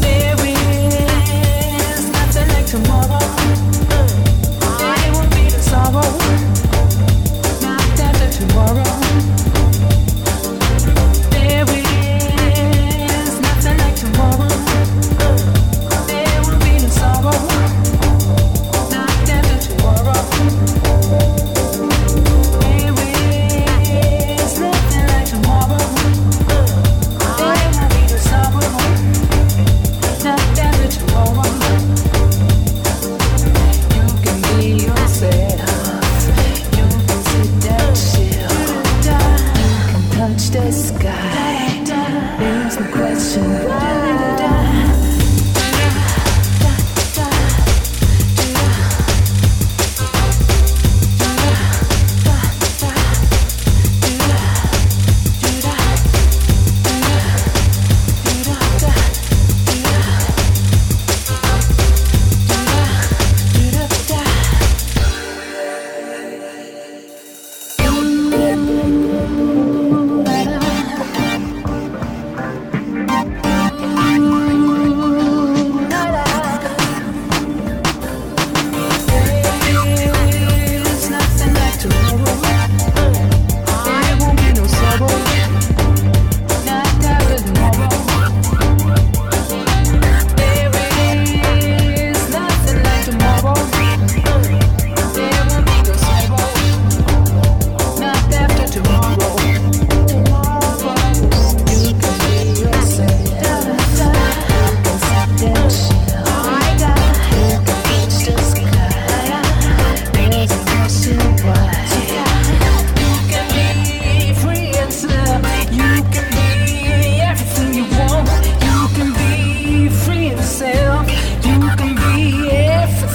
There is nothing like tomorrow.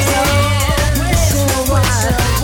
so, so.